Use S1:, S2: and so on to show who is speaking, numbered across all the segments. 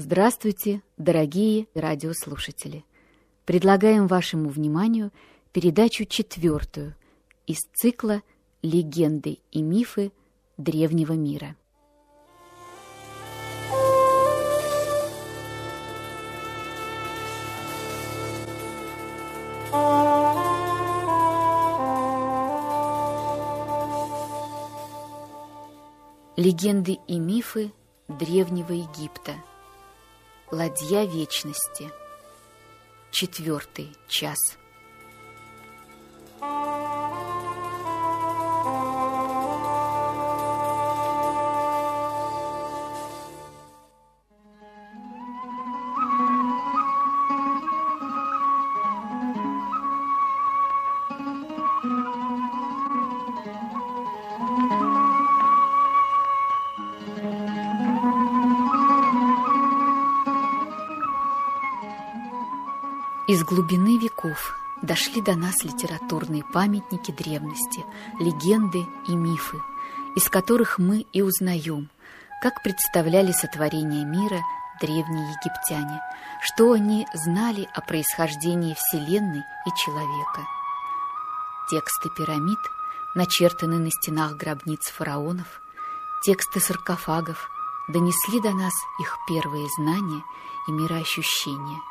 S1: Здравствуйте, дорогие радиослушатели! Предлагаем вашему вниманию передачу четвертую из цикла «Легенды и мифы древнего мира». Легенды и мифы древнего Египта. Ладья вечности. Четвертый час. Из глубины веков дошли до нас литературные памятники древности, легенды и мифы, из которых мы и узнаем, как представляли сотворение мира древние египтяне, что они знали о происхождении Вселенной и человека. Тексты пирамид, начертанные на стенах гробниц фараонов, тексты саркофагов донесли до нас их первые знания и мироощущения –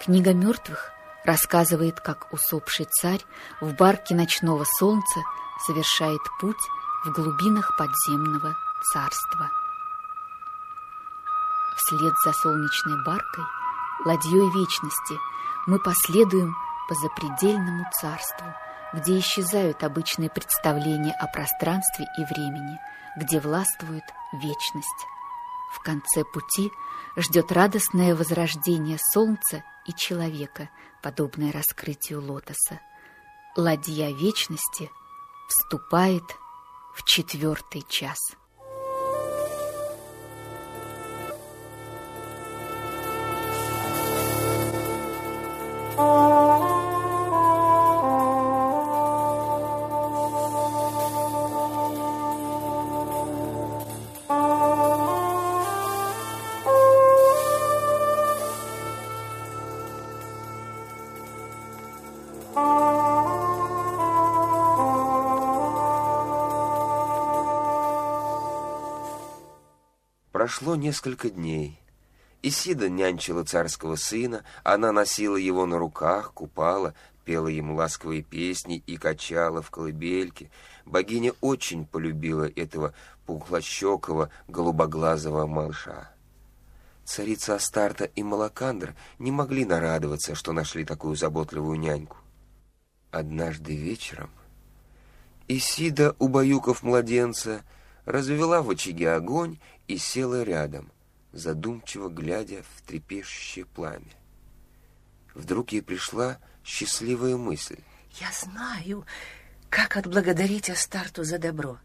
S1: Книга мертвых рассказывает, как усопший царь в барке ночного солнца совершает путь в глубинах подземного царства. Вслед за солнечной баркой, ладьей вечности, мы последуем по запредельному царству, где исчезают обычные представления о пространстве и времени, где властвует вечность. В конце пути ждет радостное возрождение солнца и человека, подобное раскрытию лотоса. Ладья вечности вступает в четвертый час.
S2: Прошло несколько дней. Исида нянчила царского сына, она носила его на руках, купала, пела ему ласковые песни и качала в колыбельке. Богиня очень полюбила этого пухлощекого, голубоглазого малыша. Царица Астарта и Малакандр не могли нарадоваться, что нашли такую заботливую няньку. Однажды вечером Исида, убаюкав младенца, развела в очаге огонь и села рядом, задумчиво глядя в трепещущее пламя. Вдруг ей пришла счастливая мысль.
S3: «Я знаю, как отблагодарить Астарту за добро.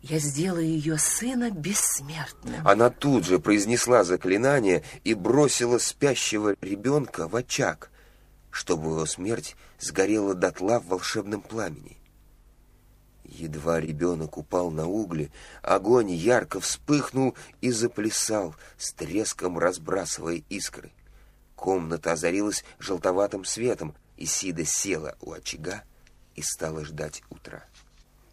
S3: Я сделаю ее сына бессмертным».
S2: Она тут же произнесла заклинание и бросила спящего ребенка в очаг, чтобы его смерть сгорела дотла в волшебном пламени. Едва ребенок упал на угли, огонь ярко вспыхнул и заплясал, с треском разбрасывая искры. Комната озарилась желтоватым светом, и Сида села у очага и стала ждать утра.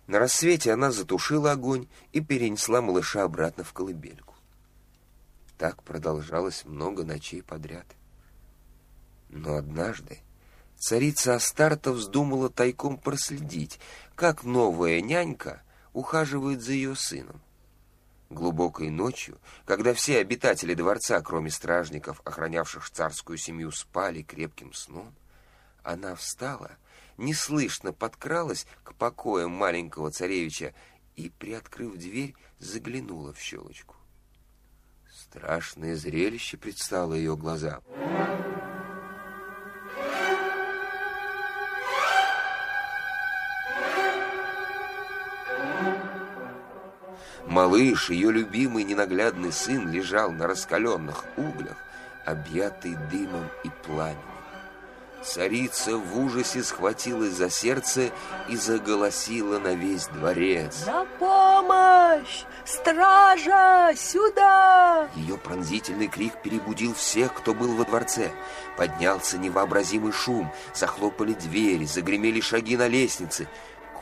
S2: На рассвете она затушила огонь и перенесла малыша обратно в колыбельку. Так продолжалось много ночей подряд. Но однажды царица Астарта вздумала тайком проследить, как новая нянька ухаживает за ее сыном. Глубокой ночью, когда все обитатели дворца, кроме стражников, охранявших царскую семью, спали крепким сном, она встала, неслышно подкралась к покоям маленького царевича и, приоткрыв дверь, заглянула в щелочку. Страшное зрелище предстало ее глазам. Малыш, ее любимый ненаглядный сын, лежал на раскаленных углях, объятый дымом и пламенем. Царица в ужасе схватилась за сердце и заголосила на весь дворец.
S3: «На помощь! Стража! Сюда!»
S2: Ее пронзительный крик перебудил всех, кто был во дворце. Поднялся невообразимый шум, захлопали двери, загремели шаги на лестнице.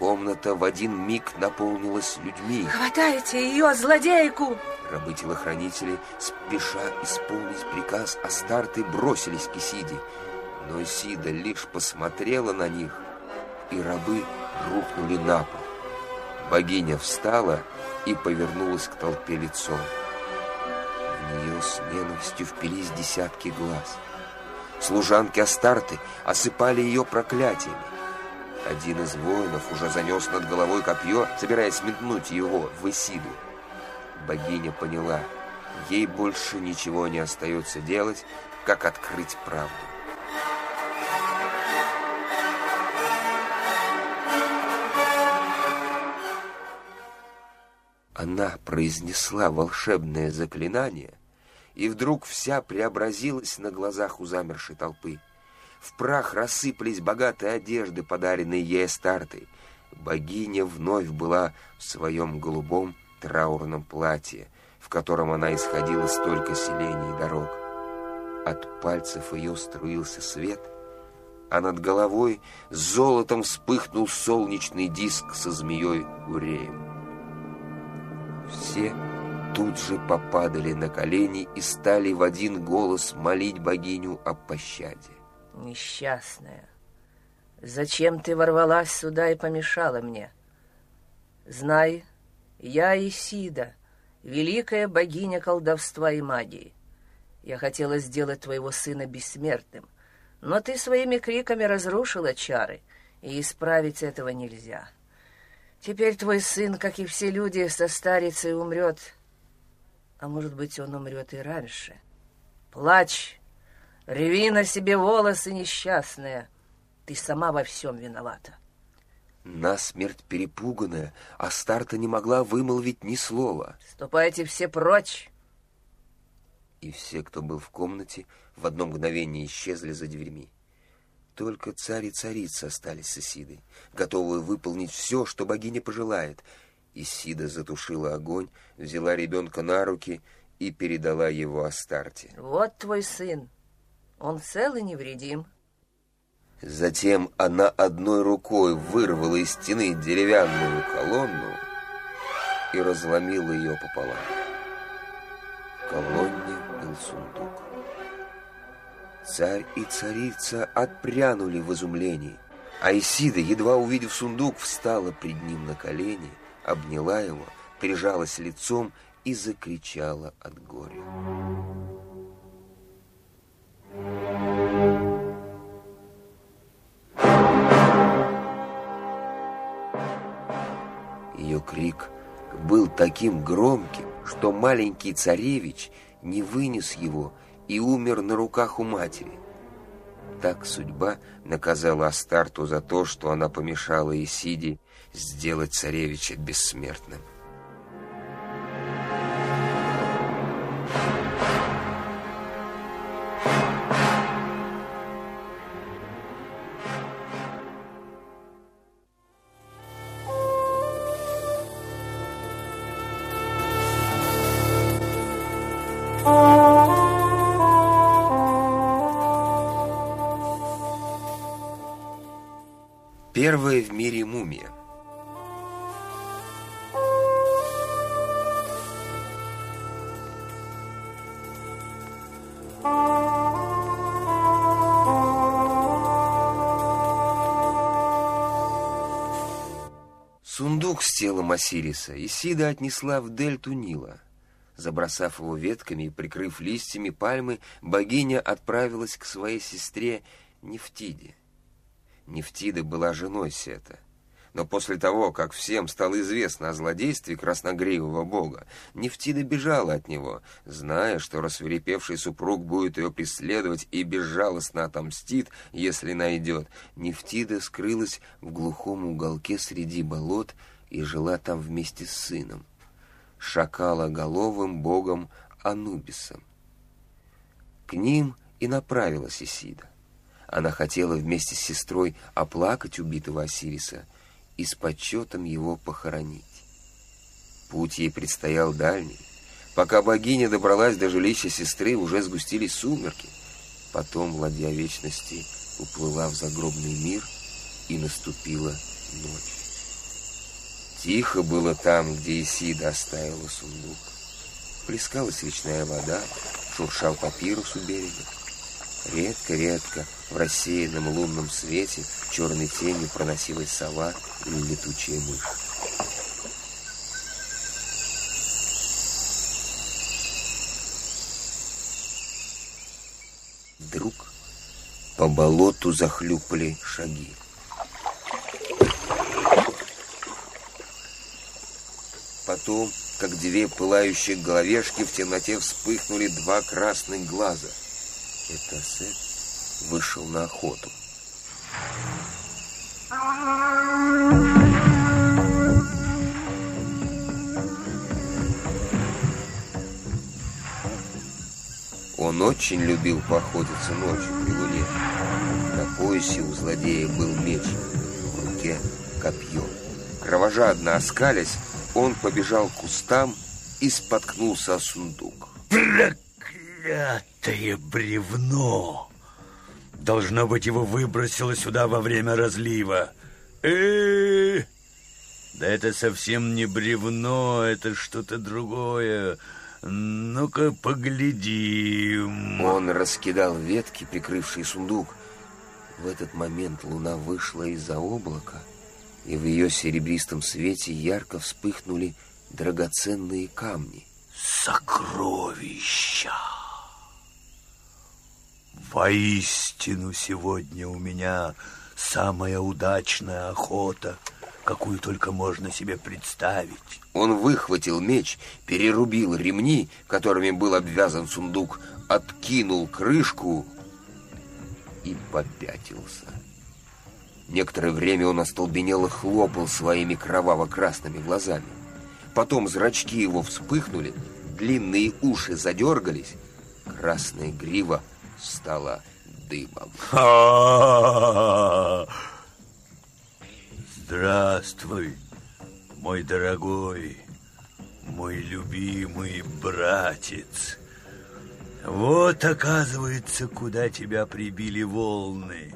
S2: Комната в один миг наполнилась людьми.
S3: «Хватайте ее, злодейку!»
S2: Рабы-телохранители, спеша исполнить приказ Астарты, бросились к Исиде. Но Исида лишь посмотрела на них, и рабы рухнули на пол. Богиня встала и повернулась к толпе лицом. В нее с ненавистью впились десятки глаз. Служанки Астарты осыпали ее проклятиями. Один из воинов уже занес над головой копье, собираясь метнуть его в Исиду. Богиня поняла, ей больше ничего не остается делать, как открыть правду. Она произнесла волшебное заклинание, и вдруг вся преобразилась на глазах у замершей толпы. В прах рассыпались богатые одежды, подаренные ей Астартой. Богиня вновь была в своем голубом траурном платье, в котором она исходила столько селений и дорог. От пальцев ее струился свет, а над головой золотом вспыхнул солнечный диск со змеей Уреем. Все тут же попадали на колени и стали в один голос молить богиню о пощаде.
S3: Несчастная, зачем ты ворвалась сюда и помешала мне? Знай, я Исида, великая богиня колдовства и магии. Я хотела сделать твоего сына бессмертным, но ты своими криками разрушила чары, и исправить этого нельзя. Теперь твой сын, как и все люди, состарится и умрет. А может быть, он умрет и раньше. Плачь, Реви на себе волосы, несчастная. Ты сама во всем виновата.
S2: Насмерть перепуганная, Астарта не могла вымолвить ни слова.
S3: Ступайте все прочь.
S2: И все, кто был в комнате, в одно мгновение исчезли за дверьми. Только царь и царица остались с Исидой, готовые выполнить все, что богиня пожелает. Исида затушила огонь, взяла ребенка на руки и передала его Астарте.
S3: Вот твой сын. Он цел и невредим.
S2: Затем она одной рукой вырвала из стены деревянную колонну и разломила ее пополам. В колонне был сундук. Царь и царица отпрянули в изумлении, а Исида, едва увидев сундук, встала пред ним на колени, обняла его, прижалась лицом и закричала от горя. Ее крик был таким громким, что маленький царевич не вынес его и умер на руках у матери. Так судьба наказала Астарту за то, что она помешала Исиде сделать царевича бессмертным. Осириса Исида отнесла в дельту Нила. Забросав его ветками и прикрыв листьями пальмы, богиня отправилась к своей сестре Нефтиде. Нефтида была женой Сета. Но после того, как всем стало известно о злодействе красногривого бога, Нефтида бежала от него, зная, что рассверепевший супруг будет ее преследовать и безжалостно отомстит, если найдет. Нефтида скрылась в глухом уголке среди болот и жила там вместе с сыном, шакалоголовым богом Анубисом. К ним и направилась Исида. Она хотела вместе с сестрой оплакать убитого Осириса и с почетом его похоронить. Путь ей предстоял дальний. Пока богиня добралась до жилища сестры, уже сгустились сумерки. Потом ладья вечности уплыла в загробный мир, и наступила ночь. Тихо было там, где Исида оставила сундук. Плескалась речная вода, шуршал папирус у берега. Редко-редко в рассеянном лунном свете черной тенью проносилась сова или летучая мышь. Вдруг по болоту захлюпали шаги. Потом, как две пылающие головешки, в темноте вспыхнули два красных глаза. Это Сет вышел на охоту. Он очень любил поохотиться ночью при луне. На поясе у злодея был меч, в руке копье. Кровожадно оскалясь, он побежал к кустам и споткнулся о сундук.
S4: Проклятое бревно! Должно быть, его выбросило сюда во время разлива. Э, -э, -э! Да это совсем не бревно, это что-то другое. Ну-ка, поглядим.
S2: Он раскидал ветки, прикрывшие сундук. В этот момент луна вышла из-за облака и в ее серебристом свете ярко вспыхнули драгоценные камни.
S4: Сокровища! Воистину сегодня у меня самая удачная охота, какую только можно себе представить.
S2: Он выхватил меч, перерубил ремни, которыми был обвязан сундук, откинул крышку и попятился. Некоторое время он остолбенело хлопал своими кроваво-красными глазами. Потом зрачки его вспыхнули, длинные уши задергались, красная грива стала дымом.
S4: Здравствуй, мой дорогой, мой любимый братец. Вот, оказывается, куда тебя прибили волны.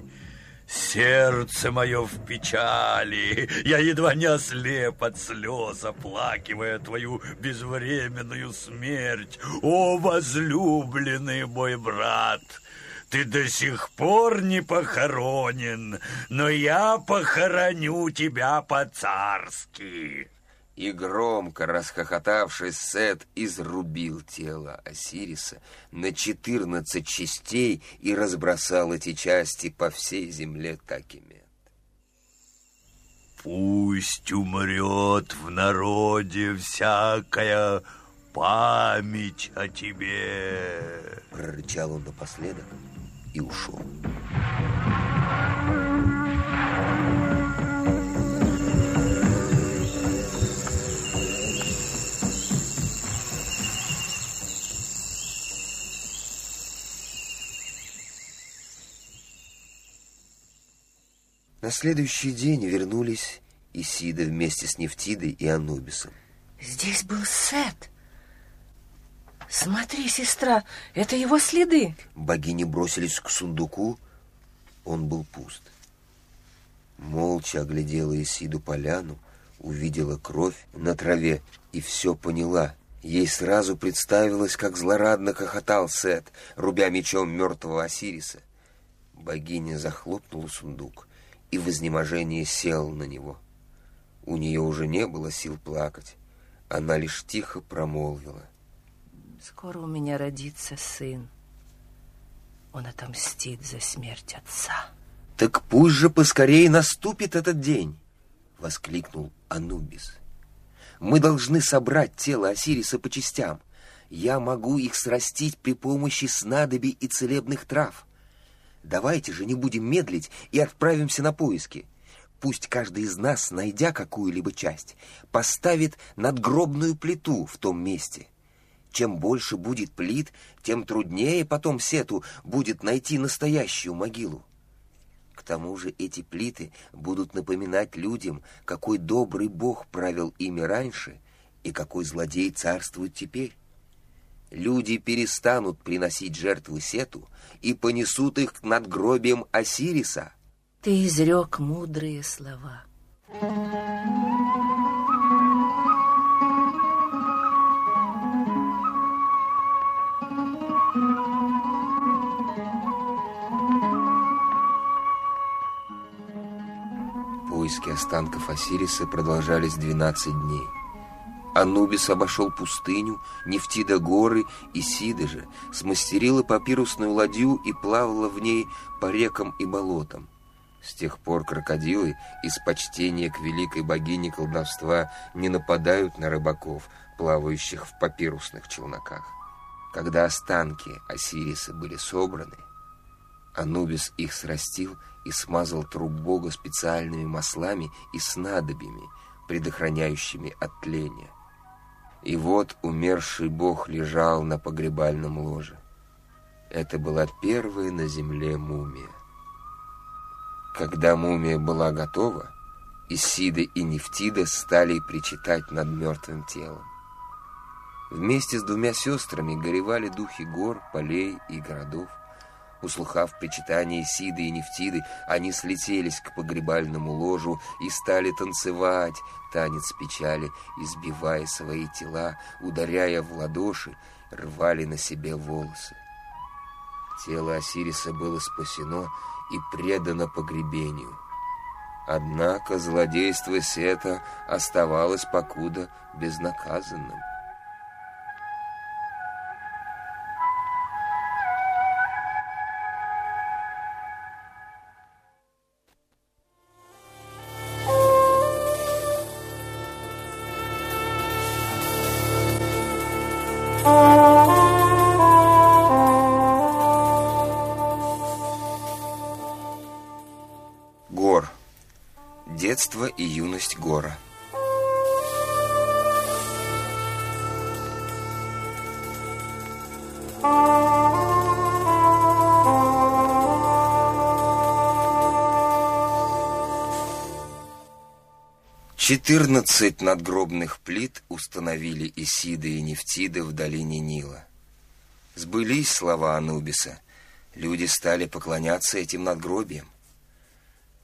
S4: Сердце мое в печали, я едва не ослеп от слез, оплакивая твою безвременную смерть. О, возлюбленный мой брат, ты до сих пор не похоронен, но я похороню тебя по-царски
S2: и громко расхохотавшись, Сет изрубил тело Осириса на четырнадцать частей и разбросал эти части по всей земле Такимет.
S4: Пусть умрет в народе всякая память о тебе.
S2: Прорычал он напоследок и ушел. На следующий день вернулись Исида вместе с Нефтидой и Анубисом.
S3: Здесь был Сет. Смотри, сестра, это его следы.
S2: Богини бросились к сундуку. Он был пуст. Молча оглядела Исиду поляну, увидела кровь на траве и все поняла. Ей сразу представилось, как злорадно хохотал Сет, рубя мечом мертвого Осириса. Богиня захлопнула сундук и в изнеможении сел на него. У нее уже не было сил плакать. Она лишь тихо промолвила.
S3: «Скоро у меня родится сын. Он отомстит за смерть отца».
S2: «Так пусть же поскорее наступит этот день!» — воскликнул Анубис. «Мы должны собрать тело Осириса по частям. Я могу их срастить при помощи снадобий и целебных трав. Давайте же не будем медлить и отправимся на поиски. Пусть каждый из нас, найдя какую-либо часть, поставит надгробную плиту в том месте. Чем больше будет плит, тем труднее потом Сету будет найти настоящую могилу. тому же эти плиты будут напоминать людям, какой добрый бог правил ими раньше и какой злодей царствует теперь. Люди перестанут приносить жертвы Сету и понесут их над гробием Осириса.
S3: Ты изрек мудрые слова.
S2: Поиски останков Осириса продолжались 12 дней. Анубис обошел пустыню, Нефтида горы, и Сида же смастерила папирусную ладью и плавала в ней по рекам и болотам. С тех пор крокодилы из почтения к великой богине колдовства не нападают на рыбаков, плавающих в папирусных челноках. Когда останки Осириса были собраны, Анубис их срастил и смазал труп бога специальными маслами и снадобьями, предохраняющими от тления. И вот умерший бог лежал на погребальном ложе. Это была первая на земле мумия. Когда мумия была готова, Исида и Нефтида стали причитать над мертвым телом. Вместе с двумя сестрами горевали духи гор, полей и городов. Услыхав причитание Сиды и Нефтиды, они слетелись к погребальному ложу и стали танцевать танец печали, избивая свои тела, ударяя в ладоши, рвали на себе волосы. Тело Осириса было спасено и предано погребению. Однако злодейство Сета оставалось покуда безнаказанным. Четырнадцать надгробных плит установили Исиды и Нефтиды в долине Нила. Сбылись слова Анубиса. Люди стали поклоняться этим надгробиям.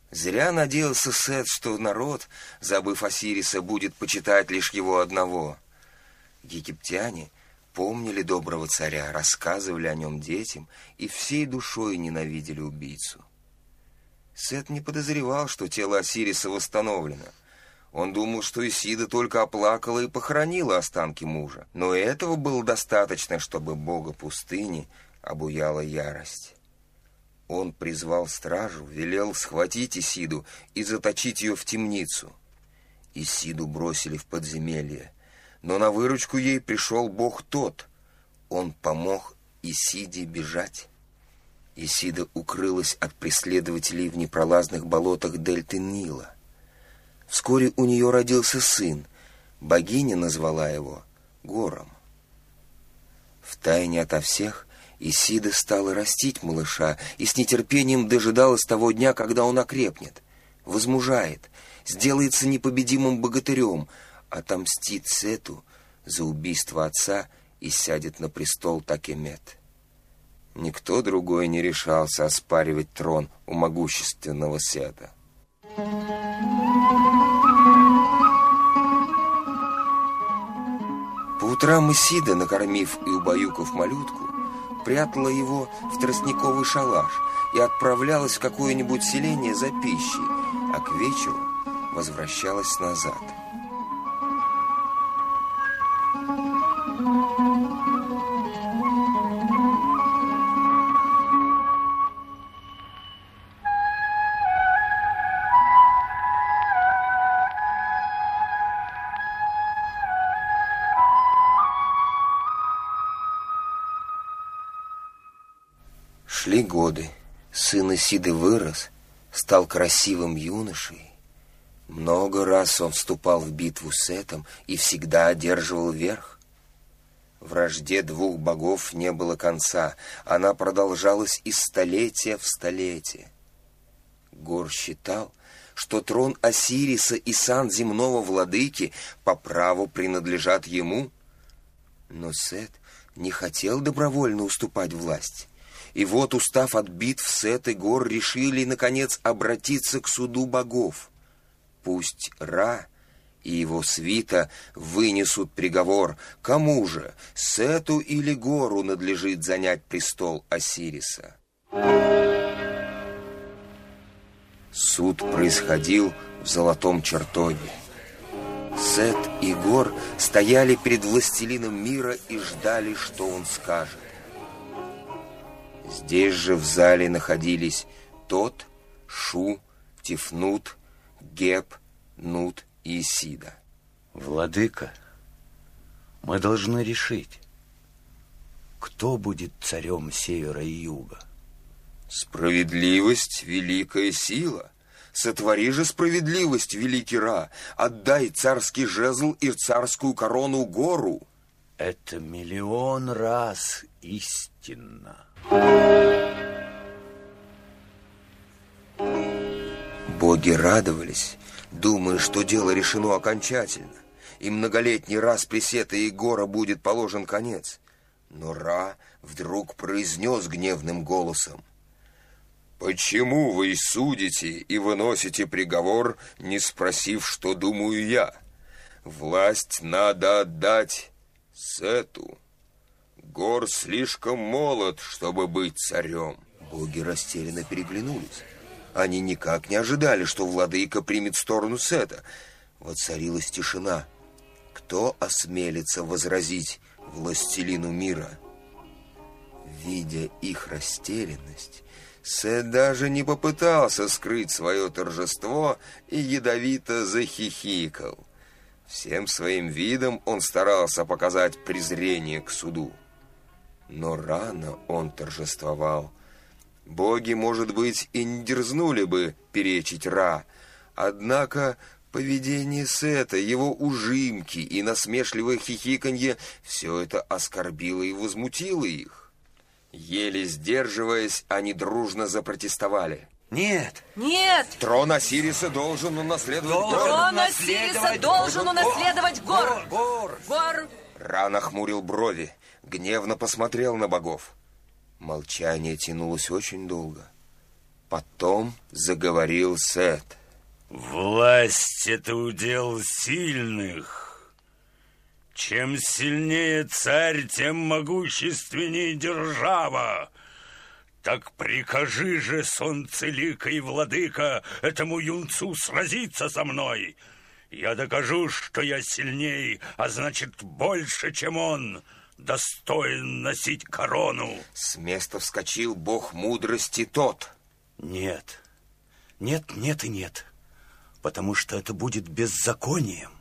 S2: Зря надеялся Сет, что народ, забыв Осириса, будет почитать лишь его одного. Египтяне помнили доброго царя, рассказывали о нем детям и всей душой ненавидели убийцу. Сет не подозревал, что тело Осириса восстановлено. Он думал, что Исида только оплакала и похоронила останки мужа. Но этого было достаточно, чтобы бога пустыни обуяла ярость. Он призвал стражу, велел схватить Исиду и заточить ее в темницу. Исиду бросили в подземелье, но на выручку ей пришел бог тот. Он помог Исиде бежать. Исида укрылась от преследователей в непролазных болотах дельты Нила. Вскоре у нее родился сын. Богиня назвала его Гором. Втайне ото всех Исида стала растить малыша и с нетерпением дожидалась того дня, когда он окрепнет, возмужает, сделается непобедимым богатырем, отомстит Сету за убийство отца и сядет на престол Такемет. Никто другой не решался оспаривать трон у могущественного Сета. Утрам Исида, накормив и убаюкав малютку, прятала его в тростниковый шалаш и отправлялась в какое-нибудь селение за пищей, а к вечеру возвращалась назад. Сын Исиды вырос, стал красивым юношей. Много раз он вступал в битву с Этом и всегда одерживал верх. Вражде двух богов не было конца, она продолжалась из столетия в столетие. Гор считал, что трон Осириса и сан земного владыки по праву принадлежат ему. Но Сет не хотел добровольно уступать власть. И вот, устав от битв, Сет и Гор решили, наконец, обратиться к суду богов. Пусть Ра и его свита вынесут приговор, кому же, Сету или Гору надлежит занять престол Осириса. Суд происходил в золотом чертоге. Сет и Гор стояли перед властелином мира и ждали, что он скажет. Здесь же в зале находились Тот, Шу, Тифнут, Геб, Нут и Исида.
S4: Владыка, мы должны решить, кто будет царем севера и юга.
S2: Справедливость — великая сила. Сотвори же справедливость, великий Ра. Отдай царский жезл и царскую корону гору.
S4: Это миллион раз истинно.
S2: Боги радовались, думая, что дело решено окончательно, и многолетний раз пресета Егора будет положен конец. Но Ра вдруг произнес гневным голосом. «Почему вы судите и выносите приговор, не спросив, что думаю я? Власть надо отдать Сету. Гор слишком молод, чтобы быть царем». Боги растерянно переглянулись. Они никак не ожидали, что владыка примет сторону Сета. Воцарилась тишина. Кто осмелится возразить властелину мира? Видя их растерянность, Сет даже не попытался скрыть свое торжество и ядовито захихикал. Всем своим видом он старался показать презрение к суду. Но рано он торжествовал. Боги, может быть, и не дерзнули бы перечить Ра, однако поведение Сета, его ужимки и насмешливое хихиканье — все это оскорбило и возмутило их. Еле сдерживаясь, они дружно запротестовали.
S4: Нет.
S3: Нет!
S2: Трон Осириса должен унаследовать
S4: Должен.
S2: гор.
S3: Трон Осириса должен унаследовать гор.
S4: Гор.
S3: Гор.
S2: Ран охмурил брови, гневно посмотрел на богов. Молчание тянулось очень долго. Потом заговорил Сет.
S4: Власть — это удел сильных. Чем сильнее царь, тем могущественнее держава. Так прикажи же, солнцелика и владыка, этому юнцу сразиться со мной. Я докажу, что я сильней, а значит, больше, чем он, достоин носить корону.
S2: С места вскочил бог мудрости тот.
S4: Нет, нет, нет и нет, потому что это будет беззаконием.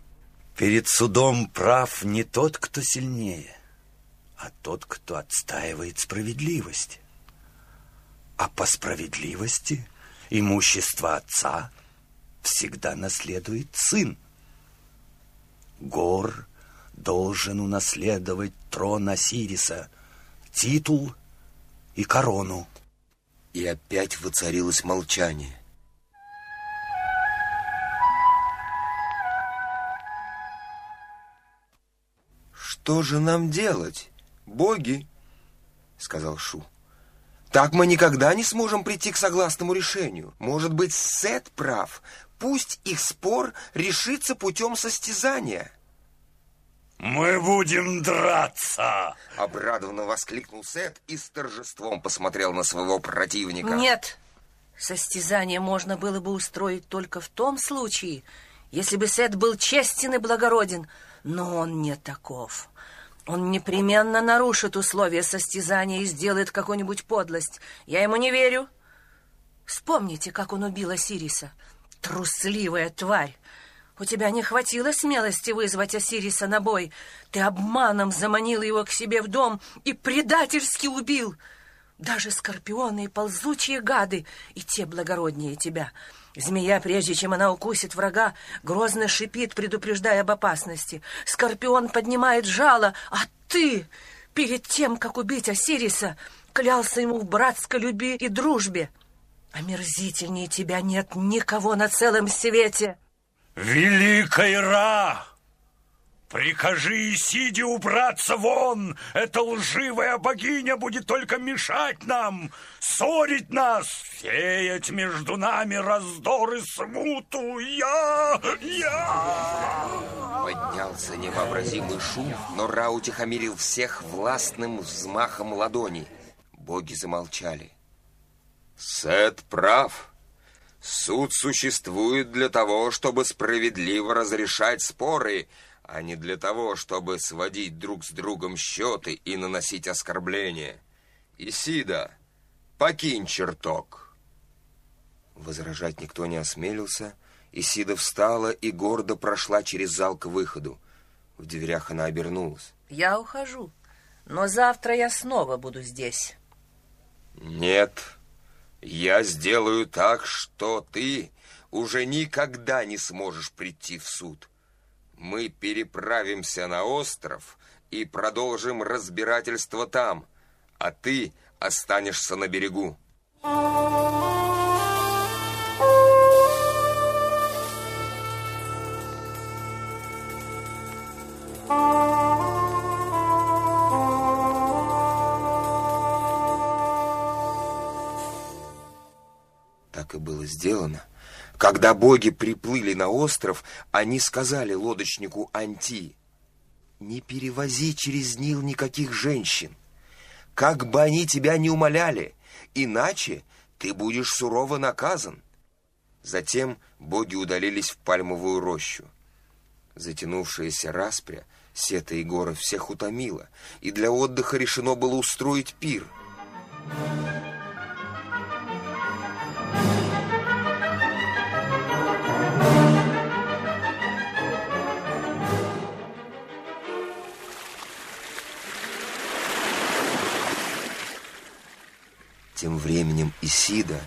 S4: Перед судом прав не тот, кто сильнее, а тот, кто отстаивает справедливость. А по справедливости имущество отца всегда наследует сын. Гор должен унаследовать трон Осириса, титул и корону.
S2: И опять воцарилось молчание. «Что же нам делать, боги?» — сказал Шу. «Так мы никогда не сможем прийти к согласному решению. Может быть, Сет прав. Пусть их спор решится путем состязания».
S4: Мы будем драться.
S2: Обрадованно воскликнул Сет и с торжеством посмотрел на своего противника.
S3: Нет. Состязание можно было бы устроить только в том случае, если бы Сет был честен и благороден, но он не таков. Он непременно нарушит условия состязания и сделает какую-нибудь подлость. Я ему не верю. Вспомните, как он убил Осириса. Трусливая тварь. У тебя не хватило смелости вызвать Осириса на бой. Ты обманом заманил его к себе в дом и предательски убил. Даже скорпионы и ползучие гады, и те благороднее тебя. Змея, прежде чем она укусит врага, грозно шипит, предупреждая об опасности. Скорпион поднимает жало, а ты, перед тем, как убить Осириса, клялся ему в братской любви и дружбе. Омерзительнее тебя нет никого на целом свете.
S4: Великая Ра! Прикажи Исиде убраться вон! Эта лживая богиня будет только мешать нам, ссорить нас, сеять между нами раздор и смуту. Я... я...
S2: Поднялся невообразимый шум, но Ра утихомирил всех властным взмахом ладони. Боги замолчали. Сет прав. Суд существует для того, чтобы справедливо разрешать споры, а не для того, чтобы сводить друг с другом счеты и наносить оскорбления. Исида, покинь чертог. Возражать никто не осмелился. Исида встала и гордо прошла через зал к выходу. В дверях она обернулась.
S3: Я ухожу, но завтра я снова буду здесь.
S2: Нет, я сделаю так, что ты уже никогда не сможешь прийти в суд мы переправимся на остров и продолжим разбирательство там, а ты останешься на берегу. Так сделано. Когда боги приплыли на остров, они сказали лодочнику Анти, «Не перевози через Нил никаких женщин, как бы они тебя не умоляли, иначе ты будешь сурово наказан». Затем боги удалились в пальмовую рощу. Затянувшаяся распря Сета и Гора всех утомила, и для отдыха решено было устроить пир — Тем временем Исида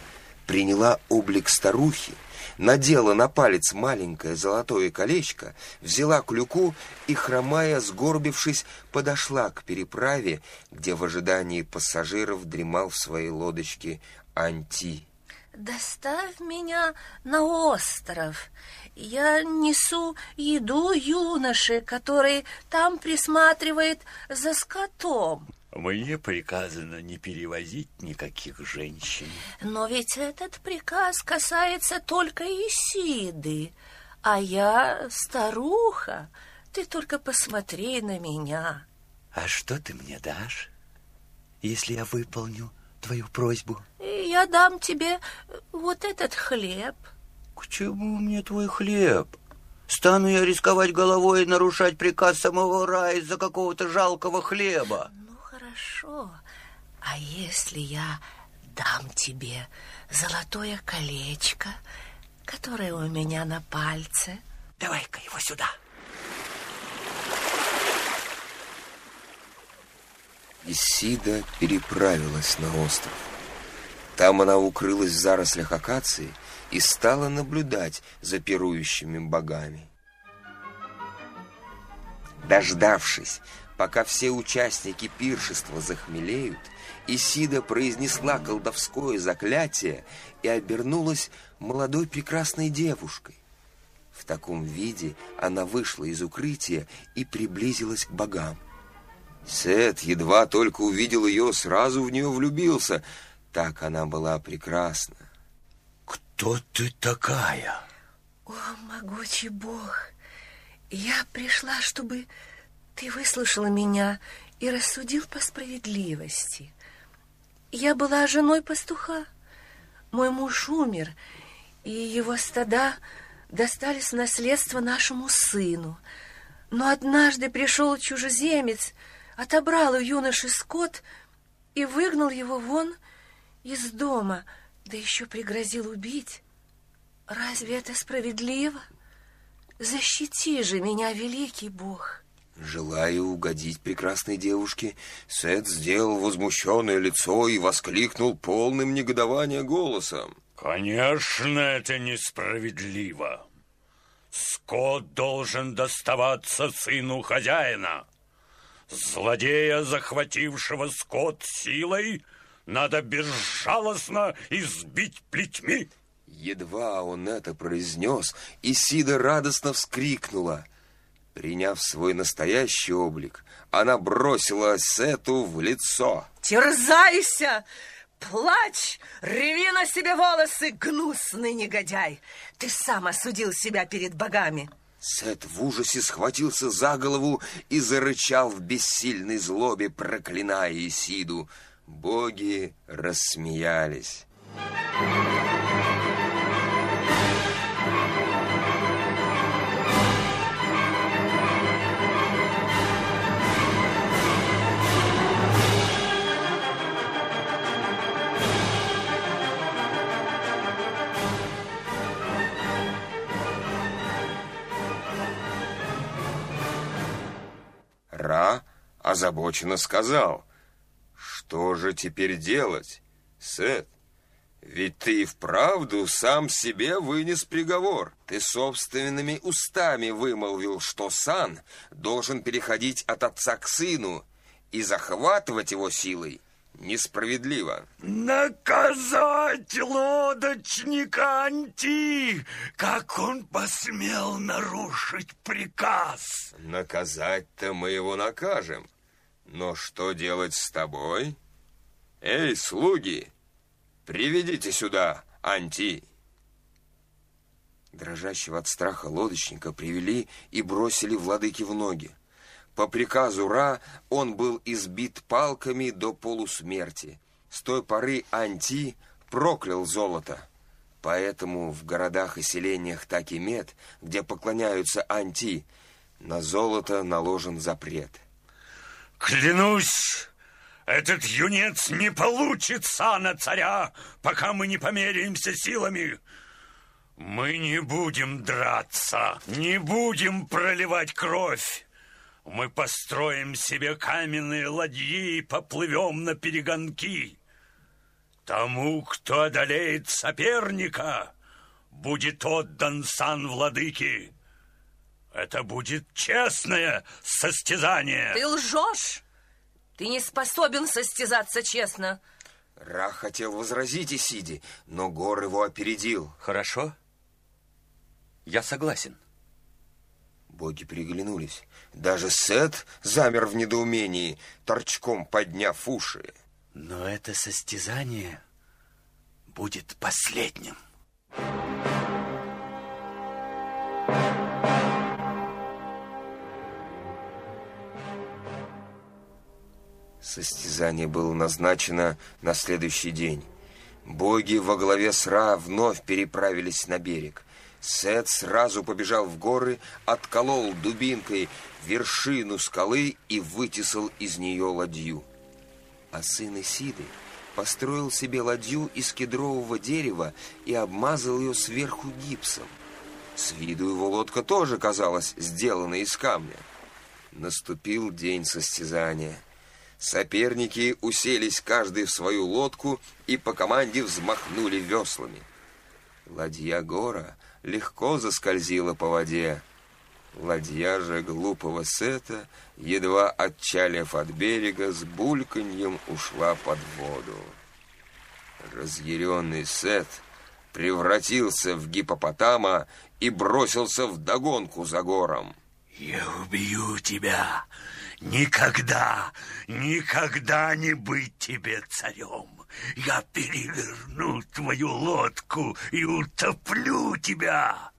S2: приняла облик старухи, надела на палец маленькое золотое колечко, взяла клюку и, хромая, сгорбившись, подошла к переправе, где в ожидании пассажиров дремал в своей лодочке Анти.
S3: «Доставь меня на остров. Я несу еду юноше, который там присматривает за скотом».
S4: Мне приказано не перевозить никаких женщин.
S3: Но ведь этот приказ касается только Исиды, а я старуха. Ты только посмотри на меня.
S5: А что ты мне дашь, если я выполню твою просьбу?
S3: Я дам тебе вот этот хлеб.
S5: К чему мне твой хлеб? Стану я рисковать головой и нарушать приказ самого рая из-за какого-то жалкого хлеба?
S3: Хорошо. А если я дам тебе золотое колечко, которое у меня на пальце?
S5: Давай-ка его сюда.
S2: Исида переправилась на остров. Там она укрылась в зарослях акации и стала наблюдать за пирующими богами. Дождавшись, Пока все участники пиршества захмелеют, Исида произнесла колдовское заклятие и обернулась молодой прекрасной девушкой. В таком виде она вышла из укрытия и приблизилась к богам. Сет едва только увидел ее, сразу в нее влюбился. Так она была прекрасна.
S4: Кто ты такая?
S3: О, могучий бог, я пришла, чтобы ты выслушала меня и рассудил по справедливости. Я была женой пастуха. Мой муж умер, и его стада достались в наследство нашему сыну. Но однажды пришел чужеземец, отобрал у юноши скот и выгнал его вон из дома, да еще пригрозил убить. Разве это справедливо? Защити же меня, великий Бог!»
S2: Желая угодить прекрасной девушке, Сет сделал возмущенное лицо и воскликнул полным негодования голосом.
S4: Конечно, это несправедливо. Скот должен доставаться сыну хозяина. Злодея, захватившего скот силой, надо безжалостно избить плетьми.
S2: Едва он это произнес, Исида радостно вскрикнула. Приняв свой настоящий облик, она бросила Сету в лицо.
S3: Терзайся! Плачь, реви на себе волосы, гнусный негодяй! Ты сам осудил себя перед богами.
S2: Сет в ужасе схватился за голову и зарычал в бессильной злобе, проклиная Исиду. Боги рассмеялись. Озабоченно сказал, «Что же теперь делать, Сет? Ведь ты и вправду сам себе вынес приговор. Ты собственными устами вымолвил, что Сан должен переходить от отца к сыну и захватывать его силой несправедливо.
S4: Наказать лодочника Анти, как он посмел нарушить приказ.
S2: Наказать-то мы его накажем. Но что делать с тобой? Эй, слуги, приведите сюда Анти. Дрожащего от страха лодочника привели и бросили владыки в ноги. По приказу Ра он был избит палками до полусмерти. С той поры Анти проклял золото. Поэтому в городах и селениях Такимет, где поклоняются Анти, на золото наложен запрет.
S4: Клянусь, этот юнец не получит сана царя, пока мы не померяемся силами. Мы не будем драться, не будем проливать кровь. Мы построим себе каменные ладьи и поплывем на перегонки. Тому, кто одолеет соперника, будет отдан сан владыки. Это будет честное состязание.
S3: Ты лжешь! Ты не способен состязаться честно.
S2: Ра хотел возразить Исиде, но Гор его опередил.
S5: Хорошо. Я согласен.
S2: Боги приглянулись. Даже Сет замер в недоумении, торчком подняв уши.
S5: Но это состязание будет последним.
S2: Состязание было назначено на следующий день. Боги во главе с Ра вновь переправились на берег. Сет сразу побежал в горы, отколол дубинкой вершину скалы и вытесал из нее ладью. А сын Исиды построил себе ладью из кедрового дерева и обмазал ее сверху гипсом. С виду его лодка тоже казалась сделана из камня. Наступил день состязания. Соперники уселись каждый в свою лодку и по команде взмахнули веслами. Ладья Гора легко заскользила по воде. Ладья же глупого Сета, едва отчалив от берега, с бульканьем ушла под воду. Разъяренный Сет превратился в гипопотама и бросился в догонку за гором.
S4: «Я убью тебя! Никогда, никогда не быть тебе царем!» Я переверну твою лодку и утоплю тебя.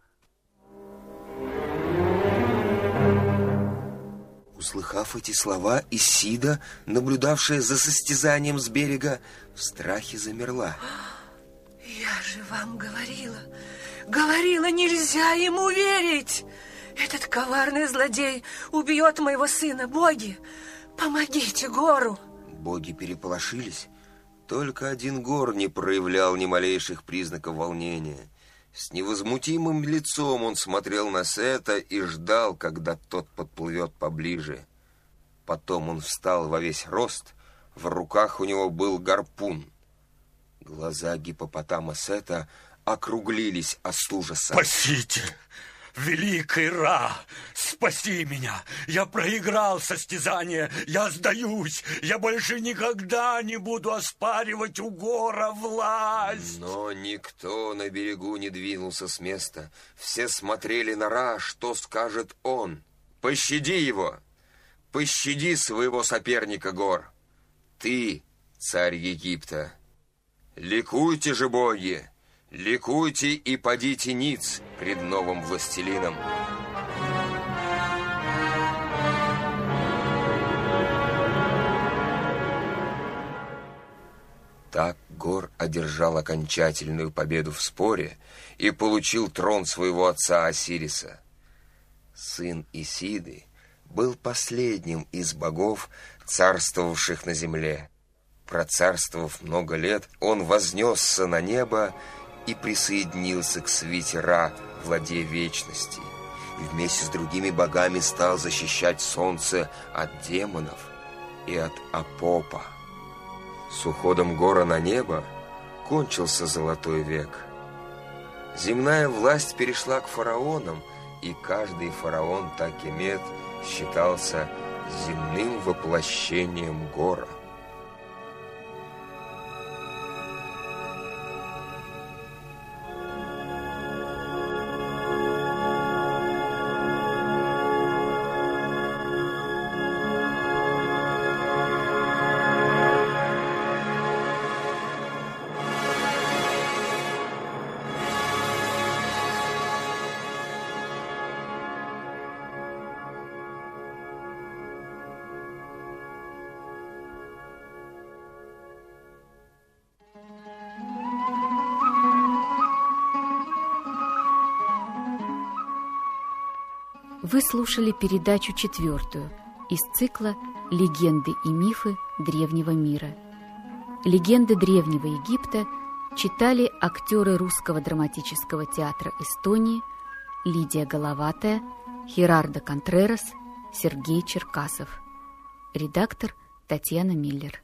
S2: Услыхав эти слова, Исида, наблюдавшая за состязанием с берега, в страхе замерла.
S3: Я же вам говорила, говорила, нельзя ему верить. Этот коварный злодей убьет моего сына. Боги, помогите гору.
S2: Боги переполошились только один гор не проявлял ни малейших признаков волнения. С невозмутимым лицом он смотрел на Сета и ждал, когда тот подплывет поближе. Потом он встал во весь рост, в руках у него был гарпун. Глаза гипопотама Сета округлились от ужаса.
S4: «Спасите! Великий Ра, спаси меня! Я проиграл состязание, я сдаюсь, я больше никогда не буду оспаривать у Гора власть.
S2: Но никто на берегу не двинулся с места. Все смотрели на Ра, что скажет он. Пощади его, пощади своего соперника Гор. Ты, царь Египта. Ликуйте же, боги! Ликуйте и подите ниц пред новым властелином. Так Гор одержал окончательную победу в споре и получил трон своего отца Осириса. Сын Исиды был последним из богов, царствовавших на земле. Процарствовав много лет, он вознесся на небо и присоединился к свите Ра, владе вечности, и вместе с другими богами стал защищать солнце от демонов и от Апопа. С уходом гора на небо кончился золотой век. Земная власть перешла к фараонам, и каждый фараон Такемет считался земным воплощением гора.
S1: Вы слушали передачу четвертую из цикла «Легенды и мифы древнего мира». Легенды древнего Египта читали актеры Русского драматического театра Эстонии Лидия Головатая, Херардо Контрерас, Сергей Черкасов. Редактор Татьяна Миллер.